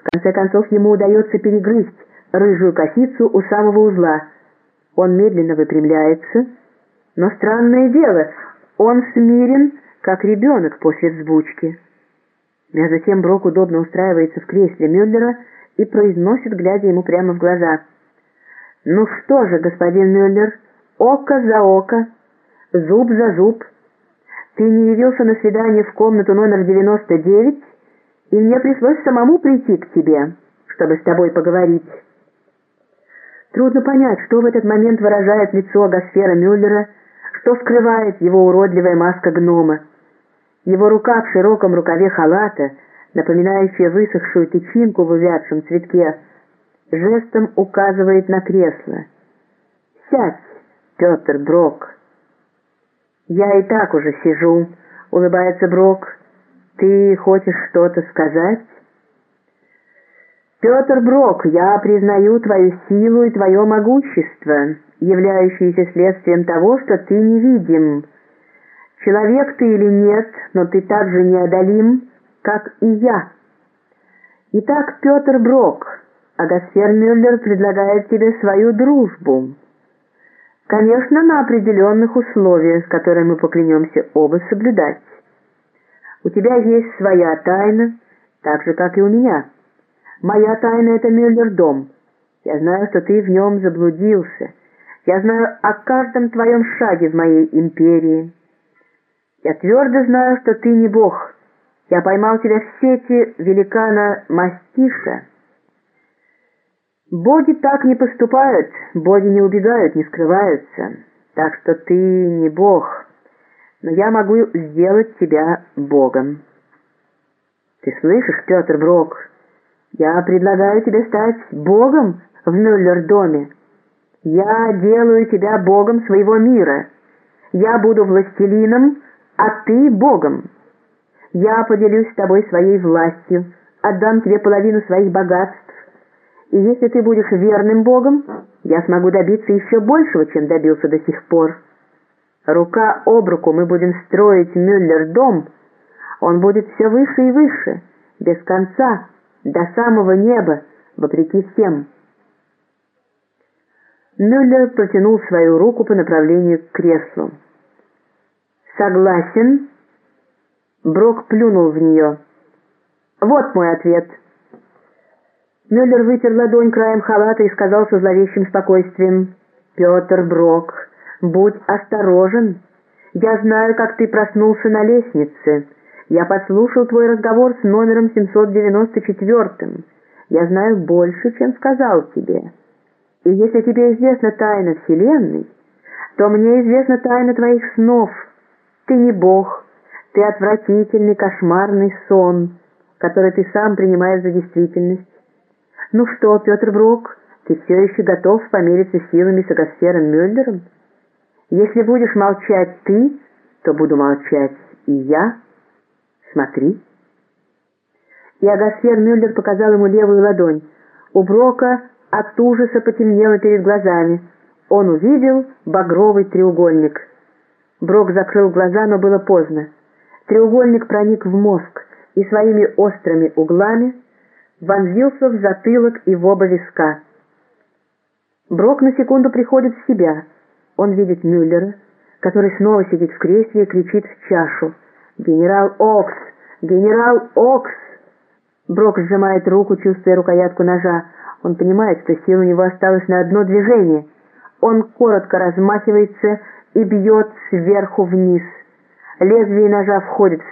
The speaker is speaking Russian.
В конце концов ему удается перегрызть рыжую косицу у самого узла. Он медленно выпрямляется, но странное дело, он смирен, как ребенок после взбучки. Между тем Брок удобно устраивается в кресле Мюллера и произносит, глядя ему прямо в глаза. «Ну что же, господин Мюллер, око за око, зуб за зуб. Ты не явился на свидание в комнату номер 99, и мне пришлось самому прийти к тебе, чтобы с тобой поговорить». Трудно понять, что в этот момент выражает лицо Гасфера Мюллера, что скрывает его уродливая маска гнома. Его рука в широком рукаве халата, напоминающая высохшую тычинку в увядшем цветке, жестом указывает на кресло. «Сядь, Петр Брок!» «Я и так уже сижу», — улыбается Брок. «Ты хочешь что-то сказать?» «Петр Брок, я признаю твою силу и твое могущество, являющиеся следствием того, что ты невидим. Человек ты или нет, но ты так же неодолим, как и я. Итак, Петр Брок, Агасфер Мюллер предлагает тебе свою дружбу. Конечно, на определенных условиях, которые мы поклянемся оба соблюдать. У тебя есть своя тайна, так же, как и у меня». Моя тайна — это Мюллер-дом. Я знаю, что ты в нем заблудился. Я знаю о каждом твоем шаге в моей империи. Я твердо знаю, что ты не бог. Я поймал тебя в сети великана Мастиша. Боги так не поступают, боги не убегают, не скрываются. Так что ты не бог, но я могу сделать тебя богом. Ты слышишь, Петр Брок? Я предлагаю тебе стать богом в Мюллер-доме. Я делаю тебя богом своего мира. Я буду властелином, а ты богом. Я поделюсь с тобой своей властью, отдам тебе половину своих богатств. И если ты будешь верным богом, я смогу добиться еще большего, чем добился до сих пор. Рука об руку мы будем строить Мюллер-дом. Он будет все выше и выше, без конца, до самого неба, вопреки всем. Мюллер протянул свою руку по направлению к креслу. «Согласен?» Брок плюнул в нее. «Вот мой ответ». Мюллер вытер ладонь краем халата и сказал со зловещим спокойствием. «Петр Брок, будь осторожен. Я знаю, как ты проснулся на лестнице». Я подслушал твой разговор с номером 794. Я знаю больше, чем сказал тебе. И если тебе известна тайна Вселенной, то мне известна тайна твоих снов. Ты не Бог, ты отвратительный кошмарный сон, который ты сам принимаешь за действительность. Ну что, Петр Брок, ты все еще готов помериться силами с Агасфером Мюллером? Если будешь молчать ты, то буду молчать и я. Смотри. И Агасфер Мюллер показал ему левую ладонь. У Брока от ужаса потемнело перед глазами. Он увидел багровый треугольник. Брок закрыл глаза, но было поздно. Треугольник проник в мозг и своими острыми углами вонзился в затылок и в оба виска. Брок на секунду приходит в себя. Он видит Мюллера, который снова сидит в кресле и кричит в чашу. «Генерал Окс! Генерал Окс!» Брок сжимает руку, чувствуя рукоятку ножа. Он понимает, что сил у него осталось на одно движение. Он коротко размахивается и бьет сверху вниз. Лезвие ножа входит в